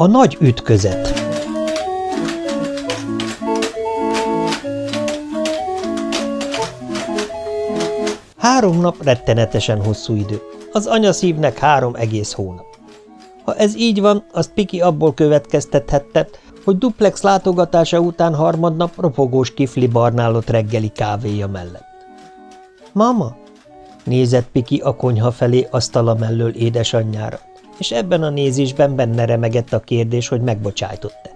A nagy ütközet Három nap rettenetesen hosszú idő. Az anya szívnek három egész hónap. Ha ez így van, azt Piki abból következtethette, hogy duplex látogatása után harmadnap ropogós kifli barnálott reggeli kávéja mellett. – Mama? – nézett Piki a konyha felé asztala mellől édesanyjára, és ebben a nézésben benne remegett a kérdés, hogy megbocsájtott-e.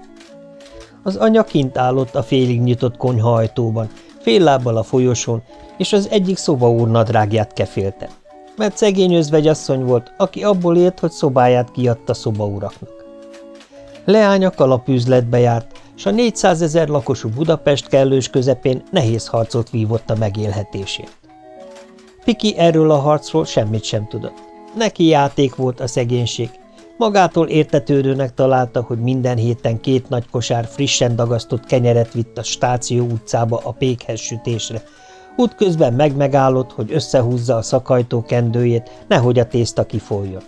Az anya kint állott a félig nyitott konyha ajtóban, fél lábbal a folyosón, és az egyik szobaúr nadrágját kefélte, mert szegény özvegyasszony volt, aki abból élt, hogy szobáját kiadta szobauraknak. Leánya kalapüzletbe járt, s a 400 ezer lakosú Budapest kellős közepén nehéz harcot vívott a megélhetésért. Piki erről a harcról semmit sem tudott. Neki játék volt a szegénység. Magától értetődőnek találta, hogy minden héten két nagy kosár frissen dagasztott kenyeret vitt a stáció utcába a pékhez sütésre. Útközben megmegállott, hogy összehúzza a szakajtó kendőjét, nehogy a tészta kifoljon.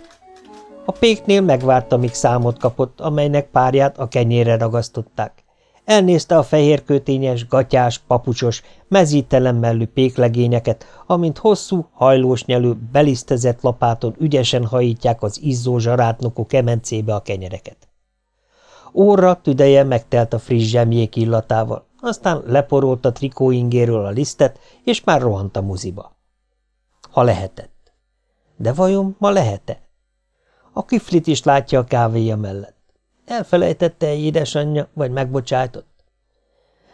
A péknél megvárta, míg számot kapott, amelynek párját a kenyére ragasztották. Elnézte a fehérkötényes, gatyás, papucsos, mezítelen mellű péklegényeket, amint hosszú, hajlós nyelő, belisztezett lapáton ügyesen hajítják az izzó zsarátnokó kemencébe a kenyereket. Óra tüdeje megtelt a friss zsemjék illatával, aztán leporolt a trikóingéről a lisztet, és már rohant a muziba. Ha lehetett. De vajon ma lehet-e? A kiflit is látja a kávéja mellett. Elfelejtette-e édesanyja, vagy megbocsájtott?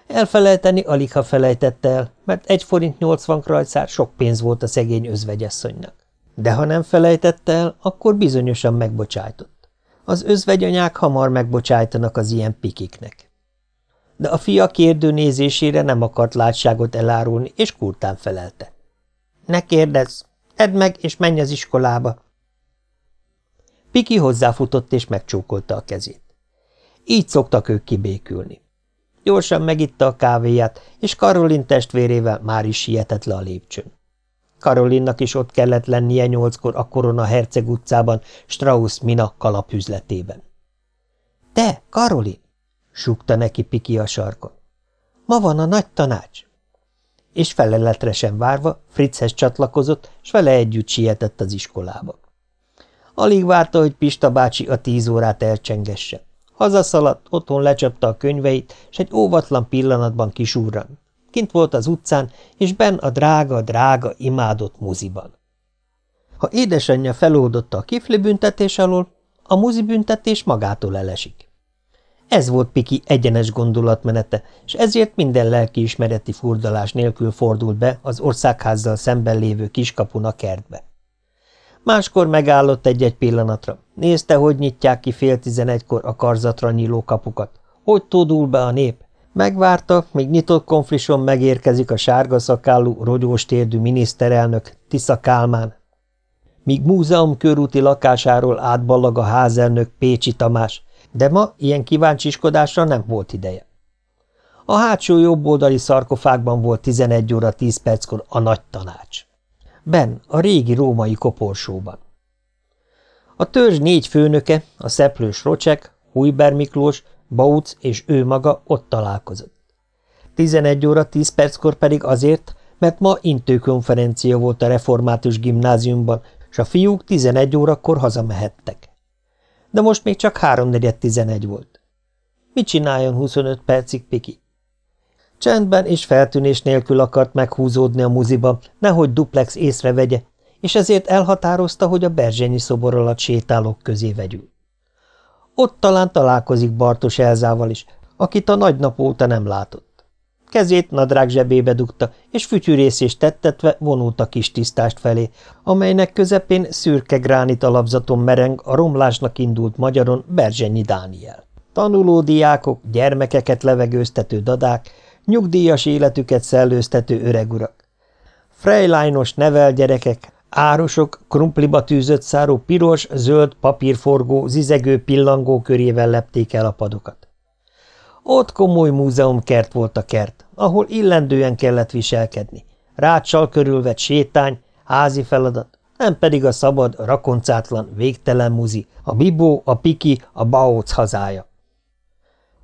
Elfelejteni alig, ha felejtette el, mert egy forint nyolcvan krajcár sok pénz volt a szegény özvegyasszonynak. De ha nem felejtette el, akkor bizonyosan megbocsájtott. Az özvegyanyák hamar megbocsájtanak az ilyen pikiknek. De a fia kérdő nézésére nem akart látságot elárulni, és kurtán felelte. – Ne kérdezz! Edd meg, és menj az iskolába! Piki hozzáfutott és megcsókolta a kezét. Így szoktak ők kibékülni. Gyorsan megitta a kávéját, és Karolin testvérével már is sietett le a lépcsőn. Karolinnak is ott kellett lennie nyolckor a Korona Herceg utcában, Strauss Mina kalapüzletében. – Te, Karolin! – súgta neki Piki a sarkon. – Ma van a nagy tanács! És feleletre sem várva Fritzhez csatlakozott, s vele együtt sietett az iskolába. Alig várta, hogy Pista bácsi a tíz órát elcsengesse. Hazaszaladt, otthon lecsapta a könyveit, s egy óvatlan pillanatban kisúrran. Kint volt az utcán, és ben a drága, drága, imádott muziban. Ha édesanyja feloldotta a kifli büntetés alól, a muzi büntetés magától elesik. Ez volt Piki egyenes gondolatmenete, és ezért minden lelkiismereti furdalás nélkül fordult be az országházzal szemben lévő kiskapun a kertbe. Máskor megállott egy-egy pillanatra. Nézte, hogy nyitják ki fél tizenegykor a karzatra nyíló kapukat. Hogy tódul be a nép? Megvárta, míg nyitott konflison megérkezik a sárga szakálú, rogyós térdű miniszterelnök, Tisza Kálmán. Míg múzeum körúti lakásáról átballag a házelnök Pécsi Tamás, de ma ilyen kíváncsiskodásra nem volt ideje. A hátsó jobboldali szarkofágban volt 11 óra 10 perckor a nagy tanács. Ben, a régi római koporsóban. A törzs négy főnöke, a szeplős Rocsek, Hújber Miklós, Bauc és ő maga ott találkozott. 11 óra 10 perckor pedig azért, mert ma intőkonferencia volt a református gimnáziumban, és a fiúk 11 órakor hazamehettek. De most még csak háromnegyed tizenegy volt. Mit csináljon 25 percig, Piki? Csendben és feltűnés nélkül akart meghúzódni a muziba, nehogy duplex észrevegye, és ezért elhatározta, hogy a Berzsenyi szobor alatt sétálók közé vegyül. Ott talán találkozik Bartos Elzával is, akit a nagy nap óta nem látott. Kezét nadrág zsebébe dugta, és fütyűrészést tettetve vonult a kis tisztást felé, amelynek közepén szürke gránit alapzaton mereng a romlásnak indult magyaron Berzsenyi Dániel. Tanuló diákok, gyermekeket levegőztető dadák, nyugdíjas életüket szellőztető öregurak. Frejlájnos nevel árosok, krumpliba tűzött száró piros, zöld, papírforgó, zizegő pillangó körével lepték el a padokat. Ott komoly múzeumkert volt a kert, ahol illendően kellett viselkedni. Ráccsal körülvett sétány, házi feladat, nem pedig a szabad, rakoncátlan, végtelen muzi, a Bibó, a Piki, a Baóc hazája.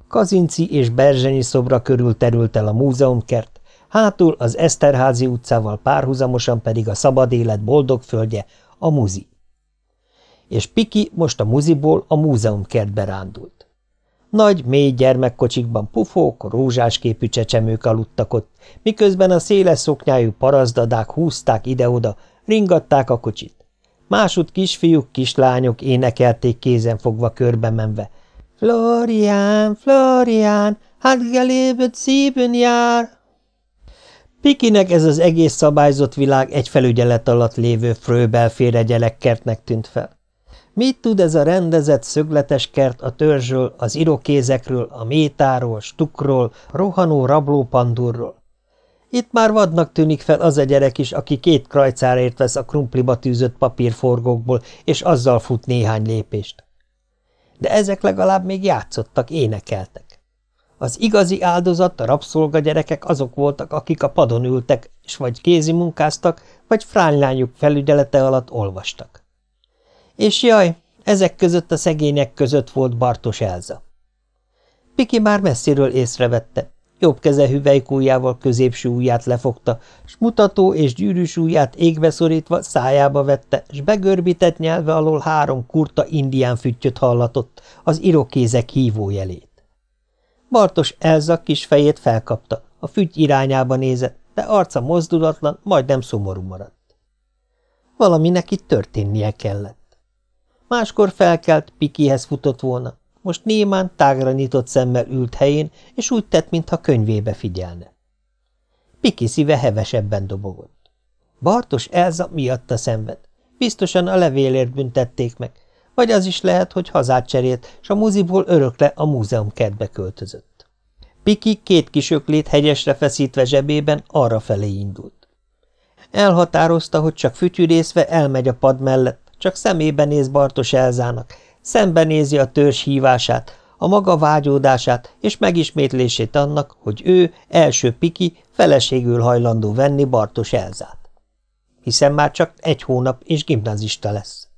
Kazinci és Berzsenyi szobra körül terült el a múzeumkert, hátul az Eszterházi utcával párhuzamosan pedig a szabad élet boldog földje, a muzi. És Piki most a muziból a múzeumkertbe rándult. Nagy, mély gyermekkocsikban pufók, rózsásképű csecsemők aludtak ott, miközben a széles szoknyájú parazdadák húzták ide-oda, ringatták a kocsit. Másút kisfiúk, kislányok énekelték kézen fogva körbe menve. Florian, Florian, hát gelébet szíven jár! Pikinek ez az egész szabályzott világ egy felügyelet alatt lévő frőbelfére gyerekkertnek tűnt fel. Mit tud ez a rendezett, szögletes kert a törzsről, az irokézekről, a métáról, stukról, rohanó rablópandurról? Itt már vadnak tűnik fel az a gyerek is, aki két krajcárért vesz a krumpliba tűzött papírforgókból, és azzal fut néhány lépést. De ezek legalább még játszottak, énekeltek. Az igazi áldozat, a rabszolga gyerekek azok voltak, akik a padon ültek, és vagy kézi munkáztak, vagy fránylányuk felügyelete alatt olvastak. És jaj, ezek között a szegények között volt Bartos Elza. Piki már messziről észrevette, jobb keze hüvelykújjával középső ujját lefogta, s mutató és gyűrűs ujját égbe szorítva szájába vette, s begörbített nyelve alól három kurta indián füttyöt hallatott, az irokézek hívójelét. Bartos Elza kis fejét felkapta, a fügy irányába nézett, de arca mozdulatlan, majdnem szomorú maradt. Valaminek itt történnie kellett. Máskor felkelt, Pikihez futott volna, most némán tágra nyitott szemmel ült helyén, és úgy tett, mintha könyvébe figyelne. Piki szíve hevesebben dobogott. Bartos Elza miatta szenved. Biztosan a levélért büntették meg, vagy az is lehet, hogy hazát cserélt, s a muziból örökle a múzeum kertbe költözött. Piki két kisöklét hegyesre feszítve zsebében arra felé indult. Elhatározta, hogy csak fütyűrészve elmegy a pad mellett, csak szemébe néz Bartos Elzának, szembenézi a törzs hívását, a maga vágyódását és megismétlését annak, hogy ő, első Piki, feleségül hajlandó venni Bartos Elzát. Hiszen már csak egy hónap és gimnazista lesz.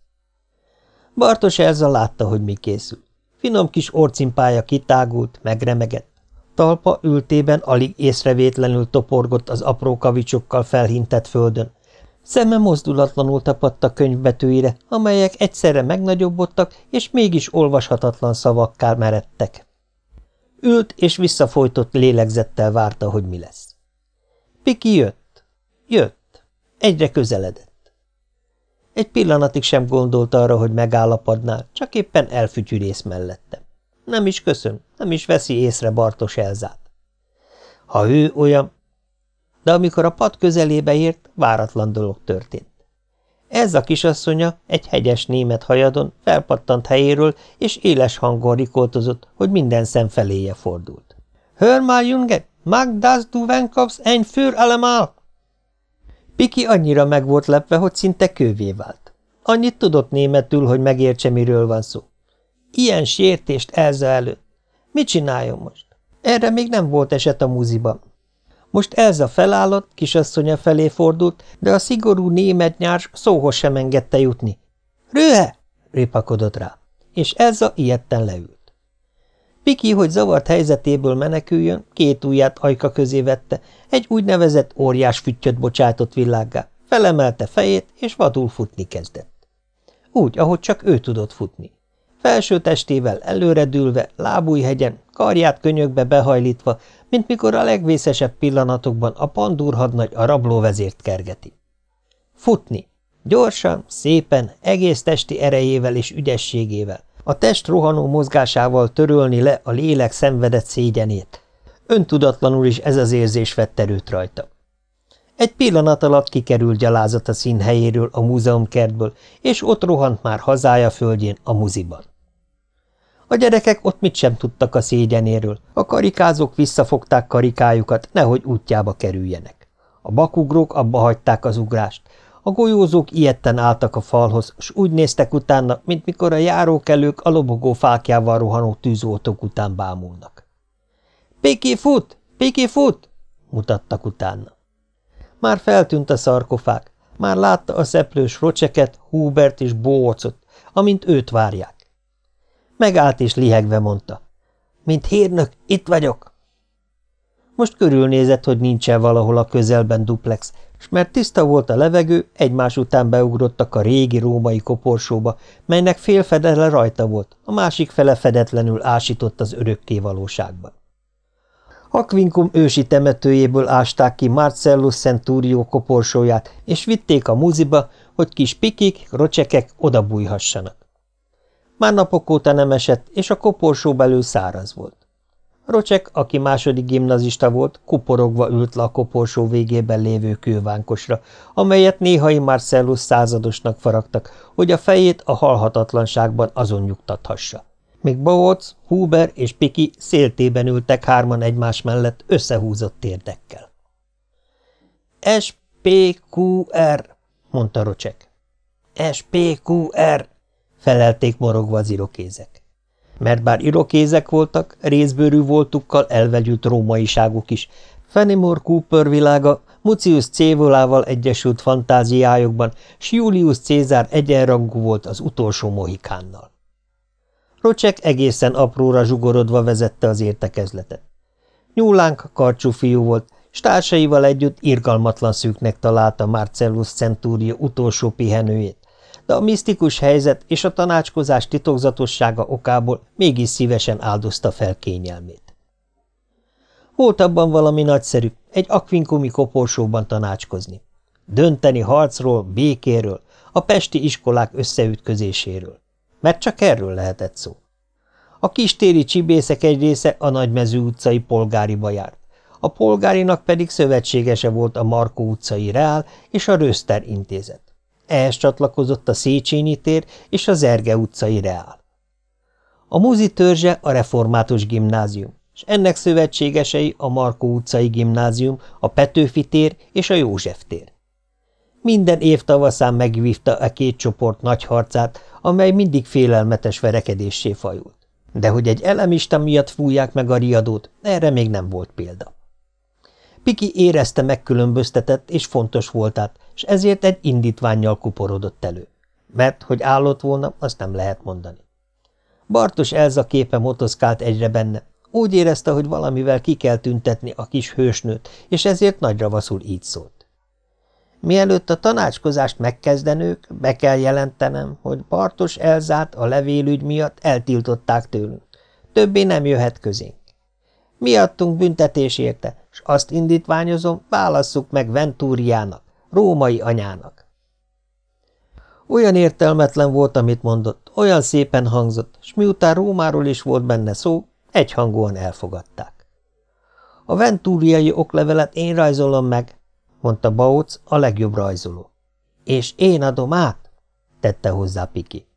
Bartos Elza látta, hogy mi készül. Finom kis orcimpája kitágult, megremegett. Talpa ültében alig észrevétlenül toporgott az apró kavicsokkal felhintett földön. Szeme mozdulatlanul tapadt a könyvbetűire, amelyek egyszerre megnagyobbodtak, és mégis olvashatatlan szavakká meredtek. Ült és visszafolytott lélegzettel várta, hogy mi lesz. Piki jött. Jött. Egyre közeledett. Egy pillanatig sem gondolt arra, hogy megáll a padnál, csak éppen elfütyűrész mellette. Nem is köszön, nem is veszi észre Bartos Elzát. Ha ő olyan... De amikor a pad közelébe ért, váratlan dolog történt. Ez a kisasszonya egy hegyes német hajadon felpattant helyéről, és éles hangon rikoltozott, hogy minden szem feléje fordult. – Hör mal, Junge, mag das du Wenkows ein für allemal? Piki annyira meg volt lepve, hogy szinte kővé vált. Annyit tudott németül, hogy megértse, miről van szó. Ilyen sértést Elza előtt. Mit csináljon most? Erre még nem volt eset a múziban. Most Elza felállott, kisasszonya felé fordult, de a szigorú német nyárs szóhoz sem engedte jutni. – Röhe! – ripakodott rá, és Elza ilyetten leült. Piki, hogy zavart helyzetéből meneküljön, két ujját ajka közé vette, egy úgynevezett óriás füttyöt bocsátott világgá, felemelte fejét, és vadul futni kezdett. Úgy, ahogy csak ő tudott futni. Felső testével előredülve, lábújhegyen, karját könyökbe behajlítva, mint mikor a legvészesebb pillanatokban a pandúrhadnagy a rablóvezért kergeti. Futni. Gyorsan, szépen, egész testi erejével és ügyességével, a test rohanó mozgásával törölni le a lélek szenvedett szégyenét. Öntudatlanul is ez az érzés vett erőt rajta. Egy pillanat alatt kikerült gyalázat a színhelyéről a múzeumkertből, és ott rohant már hazája földjén a muziban. A gyerekek ott mit sem tudtak a szégyenéről, a karikázók visszafogták karikájukat, nehogy útjába kerüljenek. A bakugrók abba hagyták az ugrást, a golyózók ilyetten álltak a falhoz, s úgy néztek utána, mint mikor a járókelők a lobogó fákjával rohanó tűzoltók után bámulnak. – Péki fut! Péki fut! – mutattak utána. Már feltűnt a szarkofág, Már látta a szeplős Rocseket, Hubert és Bócot, amint őt várják. Megállt és lihegve mondta. Mint hírnök, itt vagyok. Most körülnézett, hogy nincsen valahol a közelben duplex, és mert tiszta volt a levegő, egymás után beugrottak a régi római koporsóba, melynek fél fedele rajta volt, a másik fele fedetlenül ásított az örökké valóságban. Akvinkum ősi temetőjéből ásták ki Marcellus Centurio koporsóját, és vitték a muziba, hogy kis pikik, rocsekek odabújhassanak. Már napok óta nem esett, és a koporsó belül száraz volt. Rocsek, aki második gimnazista volt, kuporogva ült le a koporsó végében lévő kővánkosra, amelyet néhai Marcellus századosnak faragtak, hogy a fejét a halhatatlanságban azon nyugtathassa. Míg Boóc, Huber és Piki széltében ültek hárman egymás mellett összehúzott térdekkel. – SPQR – mondta Rocsek. – SPQR – felelték morogva az irokézek. Mert bár irokézek voltak, részbőrű voltukkal elvegyült rómaiságuk is, Fenimore Cooper világa Mucius Cévolával egyesült fantáziájukban, s Julius Cézár egyenrangú volt az utolsó mohikánnal. Rocsek egészen apróra zsugorodva vezette az értekezletet. Nyúlánk karcsú fiú volt, s társaival együtt irgalmatlan szűknek találta Marcellus Centurio utolsó pihenőjét, de a misztikus helyzet és a tanácskozás titokzatossága okából mégis szívesen áldozta fel kényelmét. Volt abban valami nagyszerű, egy akvinkumi koporsóban tanácskozni. Dönteni harcról, békéről, a pesti iskolák összeütközéséről. Mert csak erről lehetett szó. A kistéri csibészek egy része a Nagymező utcai polgáriba járt, a polgárinak pedig szövetségese volt a Markó utcai Reál és a Röszter intézet. Ehhez csatlakozott a Széchenyi tér és a Zerge utcai Reál. A Muzi törzse a református gimnázium, és ennek szövetségesei a Markó utcai gimnázium, a Petőfi tér és a József tér. Minden év tavaszán megvívta a két csoport nagy harcát, amely mindig félelmetes verekedéssé fajult. De hogy egy elemista miatt fújják meg a riadót, erre még nem volt példa. Piki érezte megkülönböztetett és fontos voltát, és ezért egy indítványjal kuporodott elő. Mert, hogy állott volna, azt nem lehet mondani. Bartos Elza képe motoszkált egyre benne, úgy érezte, hogy valamivel ki kell tüntetni a kis hősnőt, és ezért nagyra vaszul így szólt. Mielőtt a tanácskozást megkezdenők, be kell jelentenem, hogy Bartos Elzát a levélügy miatt eltiltották tőlünk. Többé nem jöhet közénk. Miattunk büntetés érte, és azt indítványozom, válasszuk meg Ventúriának, római anyának. Olyan értelmetlen volt, amit mondott, olyan szépen hangzott, s miután Rómáról is volt benne szó, egyhangúan elfogadták. A ventúriai oklevelet én rajzolom meg, mondta Baóc, a legjobb rajzoló. És én adom át, tette hozzá Piki.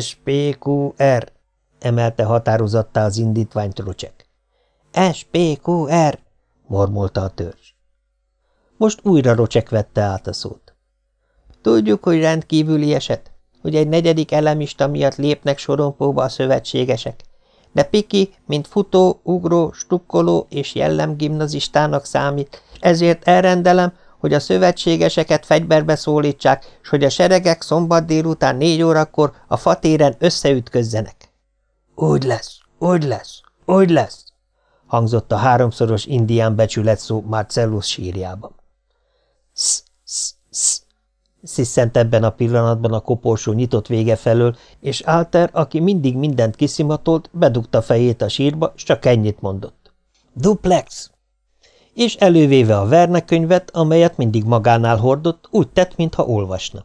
SPQR, emelte határozattá az indítványt Rocsek. SPQR, mormolta a törzs. Most újra Rocsek vette át a szót. Tudjuk, hogy rendkívüli eset, hogy egy negyedik elemista miatt lépnek sorompóba a szövetségesek, de Piki, mint futó, ugró, stukkoló és jellemgimnazistának számít, ezért elrendelem, hogy a szövetségeseket fegyverbe szólítsák, és hogy a seregek szombat délután négy órakor a fatéren összeütközzenek. Úgy lesz, úgy lesz, úgy lesz, hangzott a háromszoros indián becsület szó Marcellus sírjában. Sz, sz, sz, sziszent ebben a pillanatban a koporsó nyitott vége felől, és Alter, aki mindig mindent kiszimatolt, bedugta fejét a sírba, és csak ennyit mondott. Duplex! És elővéve a Verne könyvet, amelyet mindig magánál hordott, úgy tett, mintha olvasna.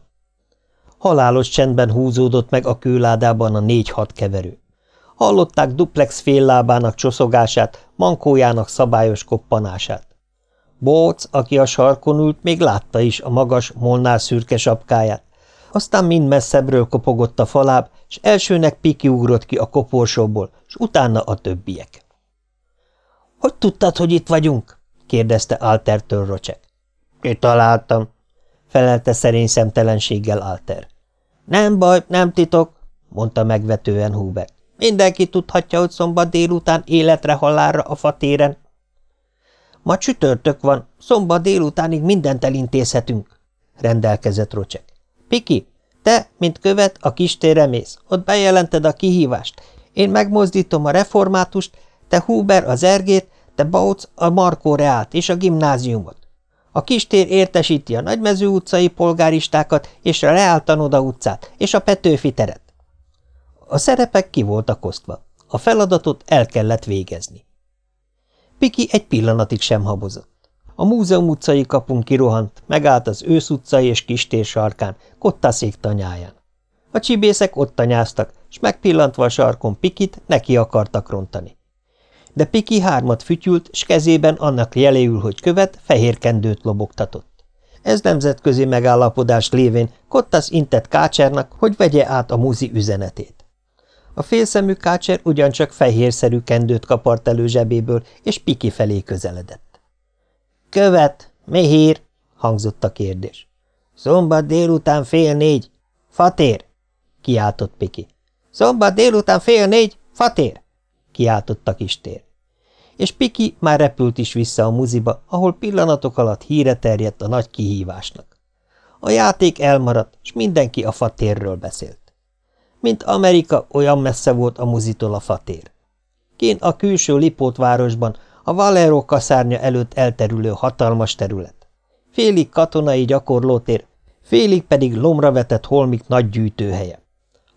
Halálos csendben húzódott meg a kőládában a négy-hat keverő. Hallották duplex féllábának csoszogását, mankójának szabályos koppanását. Bóc, aki a sarkon ült, még látta is a magas, molnál szürke sapkáját. Aztán mind messzebbről kopogott a faláb, és elsőnek Piki ugrott ki a koporsóból, és utána a többiek. – Hogy tudtad, hogy itt vagyunk? – kérdezte Altertől Rocsek. – Kitaláltam – felelte szerény szemtelenséggel Alter. – Nem baj, nem titok – mondta megvetően Hubert. – Mindenki tudhatja, hogy szombat délután életre halálra a fatéren. Ma csütörtök van, szombat délutánig mindent elintézhetünk, rendelkezett Rocsek. Piki, te, mint követ, a kistérre mész, ott bejelented a kihívást. Én megmozdítom a reformátust, te Huber az ergét, te Bauc a Markó Reált és a gimnáziumot. A kistér értesíti a Nagymező utcai polgáristákat és a Reál Tanoda utcát és a Petőfi teret. A szerepek ki voltak osztva. A feladatot el kellett végezni. Piki egy pillanatig sem habozott. A múzeum utcai kapun kirohant, megállt az ősz utcai és kistér sarkán, kottaszék tanyáján. A csibészek ott tanyáztak, s megpillantva a sarkon Pikit neki akartak rontani. De Piki hármat fütyült, s kezében annak jeléül, hogy követ, fehér kendőt lobogtatott. Ez nemzetközi megállapodás lévén Kottasz intett Kácsernak, hogy vegye át a muzi üzenetét. A félszemű kácser ugyancsak fehérszerű kendőt kapart elő zsebéből, és Piki felé közeledett. – Követ! Méhír! – hangzott a kérdés. – Szombat délután fél négy. Fatér! – kiáltott Piki. – Szombat délután fél négy. Fatér! – kiáltott a kistér. És Piki már repült is vissza a muziba, ahol pillanatok alatt híre terjedt a nagy kihívásnak. A játék elmaradt, és mindenki a fatérről beszélt. Mint Amerika, olyan messze volt a muzitól a fatér. Kén a külső Lipót városban, a Valero kaszárnya előtt elterülő hatalmas terület. Félig katonai gyakorlótér, félig pedig lomra vetett holmik nagy gyűjtőhelye.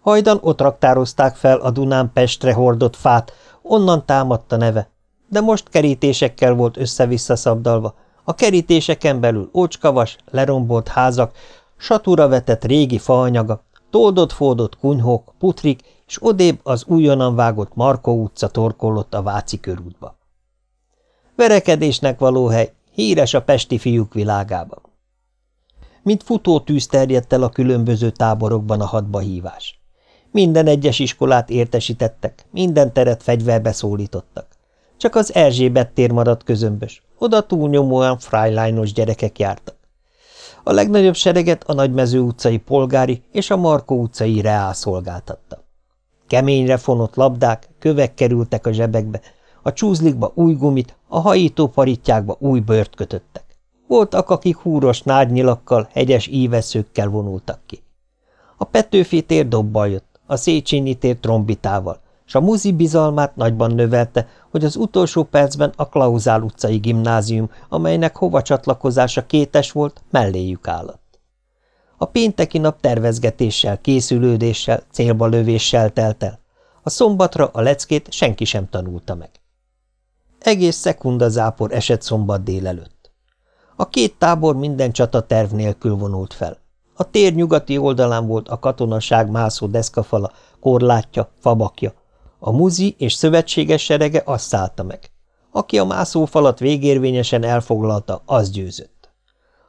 Hajdan ott raktározták fel a Dunán Pestre hordott fát, onnan támadt a neve, de most kerítésekkel volt össze-vissza szabdalva, a kerítéseken belül ócskavas, lerombolt házak, satúra vetett régi faanyaga, Toldott-fódott kunyhók, putrik, és odébb az újonnan vágott Markó utca torkollott a Váci körútba. Verekedésnek való hely, híres a pesti fiúk világában. Mint futó tűz terjedt el a különböző táborokban a hadba hívás. Minden egyes iskolát értesítettek, minden teret fegyverbe szólítottak. Csak az Erzsébet tér maradt közömbös, oda túlnyomóan freileinos gyerekek jártak. A legnagyobb sereget a Nagymező utcai polgári és a Markó utcai reál szolgáltatta. Keményre fonott labdák, kövek kerültek a zsebekbe, a csúzlikba új gumit, a hajító parittyákba új bőrt kötöttek. Voltak, akik húros nádnyilakkal, hegyes íveszőkkel vonultak ki. A Petőfi tér dobbal jött, a Széchenyi tér trombitával, s a muzi bizalmát nagyban növelte, hogy az utolsó percben a Klauzál utcai gimnázium, amelynek hova csatlakozása kétes volt, melléjük állott. A pénteki nap tervezgetéssel, készülődéssel, célba lövéssel telt el. A szombatra a leckét senki sem tanulta meg. Egész szekunda zápor esett szombat délelőtt. A két tábor minden csata terv nélkül vonult fel. A tér nyugati oldalán volt a katonaság mászó deszkafala, korlátja, fabakja, a muzi és szövetséges serege azt szállta meg. Aki a mászófalat végérvényesen elfoglalta, az győzött.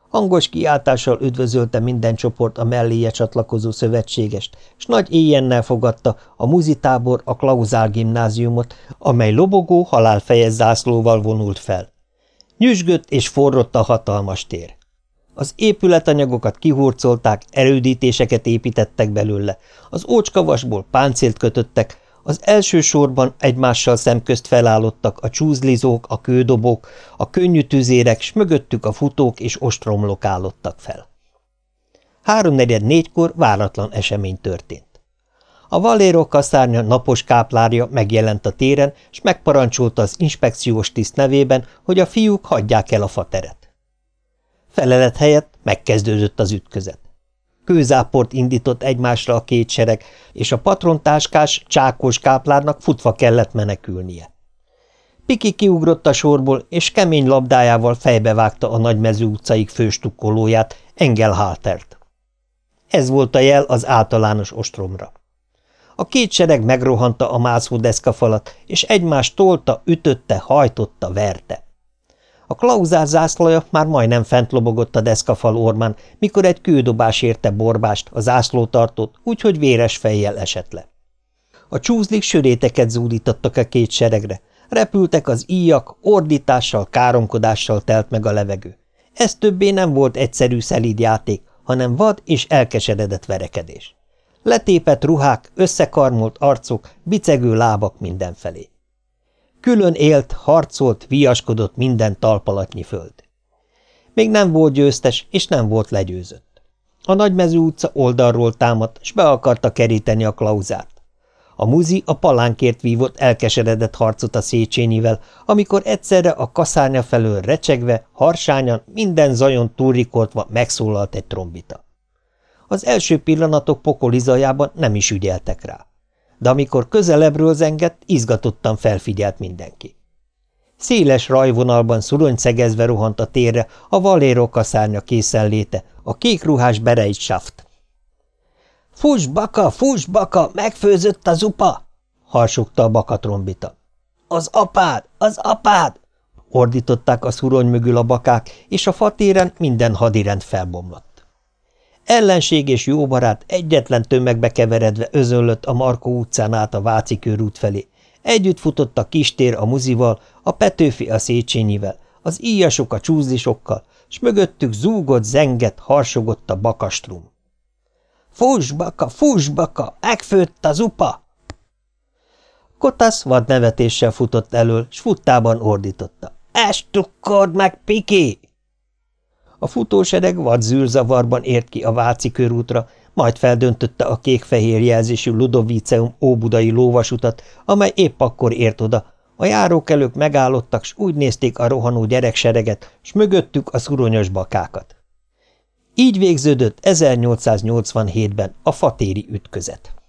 Hangos kiáltással üdvözölte minden csoport a melléje csatlakozó szövetségest, s nagy éjjennel fogadta a muzitábor a Klauzál gimnáziumot, amely lobogó halálfejes zászlóval vonult fel. Nyüzsgött és forrott a hatalmas tér. Az épületanyagokat kihurcolták, erődítéseket építettek belőle, az ócskavasból páncélt kötöttek, az első sorban egymással szemközt felállottak a csúzlizók, a kődobók, a könnyű tüzérek, s mögöttük a futók és ostromlok állottak fel. Háromnegyed négykor váratlan esemény történt. A Valéro kaszárnya napos káplárja megjelent a téren, és megparancsolta az inspekciós tiszt nevében, hogy a fiúk hagyják el a fateret. Felelet helyett megkezdődött az ütközet kőzáport indított egymásra a két sereg, és a patrontáskás, csákos káplárnak futva kellett menekülnie. Piki kiugrott a sorból, és kemény labdájával fejbevágta a nagymező utcaig főstukkolóját, Engelhaltert. Ez volt a jel az általános ostromra. A két sereg megrohanta a mászó deszkafalat, és egymást tolta, ütötte, hajtotta, verte. A klauzár zászlaja már majdnem fent lobogott a deszkafal ormán, mikor egy kődobás érte borbást, a zászlótartót, úgyhogy véres fejjel esett le. A csúzlik söréteket zúdítottak a két seregre. Repültek az íjak, ordítással, káromkodással telt meg a levegő. Ez többé nem volt egyszerű szelíd játék, hanem vad és elkeseredett verekedés. Letépett ruhák, összekarmolt arcok, bicegő lábak mindenfelé. Külön élt, harcolt, viaskodott minden talpalatnyi föld. Még nem volt győztes, és nem volt legyőzött. A Nagymező utca oldalról támadt, s be akarta keríteni a klauzát. A muzi a palánkért vívott elkeseredett harcot a Széchenyivel, amikor egyszerre a kaszárnya felől recsegve, harsányan, minden zajon túlrikoltva megszólalt egy trombita. Az első pillanatok pokolizajában nem is ügyeltek rá. De amikor közelebbről zengett, izgatottan felfigyelt mindenki. Széles rajvonalban szuronyszegezve rohant a térre a Valéro kaszárnya készenléte, a kékruhás bereit saft. – Fuss, baka, fuss, baka, megfőzött az upa! – harsogta a bakatrombita. – Az apád, az apád! – ordították a szurony mögül a bakák, és a fatéren minden hadirend felbomlott. Ellenség és jó barát egyetlen tömegbe keveredve özönlött a Markó utcán át a Váci körút felé, Együtt futott a kistér a muzival, a Petőfi a Széchenyivel, az íjasok a csúzisokkal, s mögöttük zúgott, zengett, harsogott a bakastrum. – Fuss, baka, fuss, baka, megfőtt az upa! Kotasz vad nevetéssel futott elől, s futtában ordította. – Estukkord meg, Piki! A futósereg vad zűrzavarban ért ki a Váci körútra, majd feldöntötte a kék-fehér jelzésű Ludoviceum óbudai lóvasutat, amely épp akkor ért oda. A járókelők megállottak, s úgy nézték a rohanó gyereksereget, s mögöttük a szuronyos bakákat. Így végződött 1887-ben a fatéri ütközet.